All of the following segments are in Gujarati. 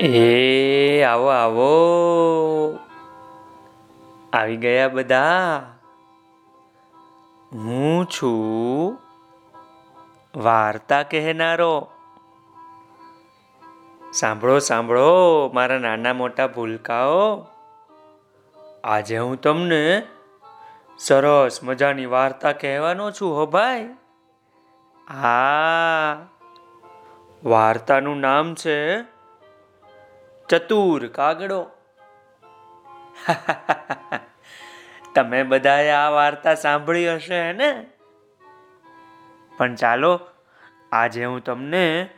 એ, આવો આવો. આવી ગયા બધા. હું છું વાર્તા કહેનારો. સાંભળો સાંભળો, મારા નાના મોટા ભૂલકાઓ. આજે હું તમને સરસ મજાની વાર્તા કહેવાનો છું, હો ભાઈ. હા વાર્તાનું નામ છે ચતુર કાગડો. તમે બધાએ આ વાર્તા સાંભળી હશે ને? પણ ચાલો, આજે હું તમને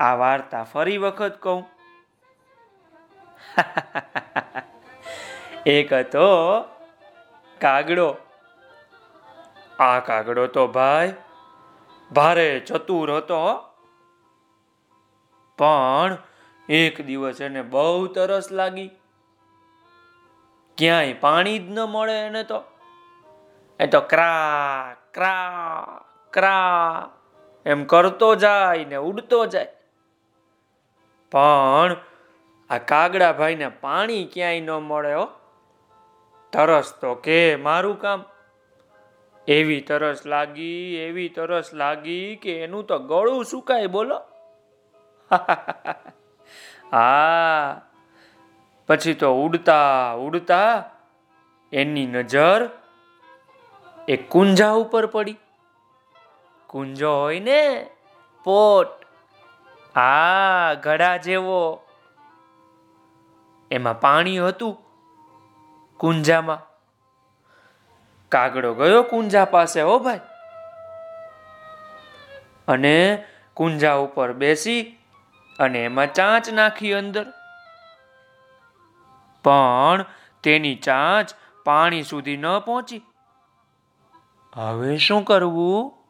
આ વાર્તા ફરી વખત કહું. એક હતો કાગડો. આ કાગડો તો ભાઈ ભારે ચતુર હતો. પણ એક દિવસ એને બહુ તરસ લાગી. ક્યાંય પાણી જ ન મળે એને તો. એ તો ક્રા ક્રા ક્રા, એમ કરતો જાય ને ઉડતો જાય. પણ આ કાગડા ભાઈને પાણી ક્યાંય ન મળે હો. તરસ તો કે મારું કામ. એવી તરસ લાગી, એવી તરસ લાગી કે એનું તો ગળું સુકાય બોલો. હા પછી તો ઉડતા ઉડતા એની નજર એ કુંજા ઉપર પડી. કુંજો હોય ને પોટ, આ ઘડા જેવો. એમાં પાણી હતું કુંજામાં. કાગડો ગયો કુંજા પાસે, હો ભાઈ. અને કુંજા ઉપર બેસી અને એમાં ચાંચ નાખી અંદર. પણ તેની ચાંચ પાણી સુધી ન પહોંચી. હવે શું કરવું?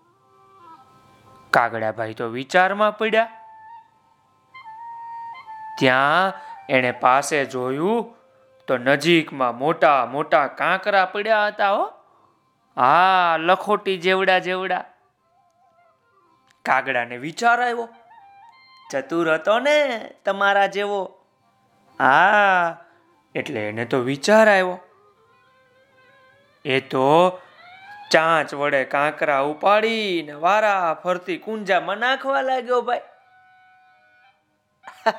કાગડાભાઈ તો વિચારમાં પડ્યા. ત્યાં એણે પાસે જોયું તો નજીકમાં મોટા મોટા કાંકરા પડ્યા હતા હો. હા લખોટી જેવડા જેવડા. કાગડાને વિચાર આવ્યો. ચતુર હતો ને તમારા જેવો? હા, એટલે એને તો વિચાર આવ્યો. એ તો ચાંચ વડે કાંકરા ઉપાડીને વારા ફરતી કુંજામાં નાખવા લાગ્યો ભાઈ.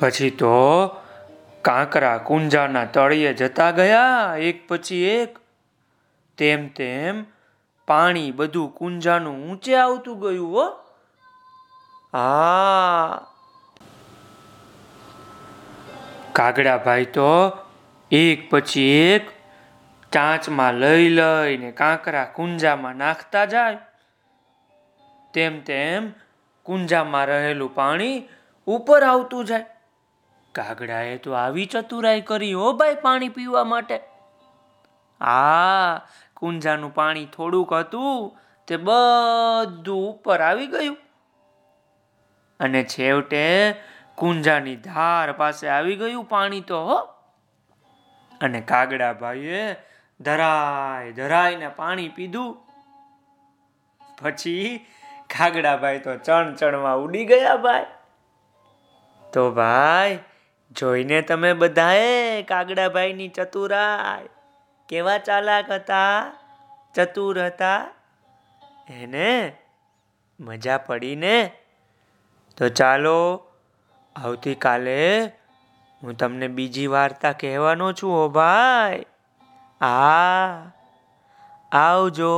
પછી તો કાંકરા કુંજાના તળિયે જતા ગયા, એક પછી એક. તેમ તેમ પાણી બધું કુંજાનું ઊંચે આવતું ગયું હો. હા. કાગડા ભાઈ તો એક પછી એક ચાંચમાં લઈ લઈને કાંકરા કુંજામાં નાખતા જાય. તેમ તેમ કુંજામાં રહેલું પાણી ઉપર આવતું જાય. કાગડાએ તો આવી ચતુરાઈ કરી હો ભાઈ પાણી પીવા માટે. હા કુંજાનું પાણી થોડુંક હતું, તે બધું ઉપર આવી ગયું. અને છેવટે કુંજાની ધાર પાસે આવી ગયું પાણી તો, હો. અને કાગડા ભાઈએ ધરાય ધરાઈને પાણી પીધું. પછી કાગડાભાઈ તો ચણ ચણમાં ઉડી ગયા ભાઈ. તો ભાઈ, જોઈને તમે બધાએ કાગડાભાઈની ચતુરાય કેવા ચાલાક હતા? ચતુર હતા? એને મજા પડી ને? તો ચાલો, આવતીકાલે હું તમને બીજી વાર્તા કહેવાનો છું ઓ ભાઈ. આ, આવજો.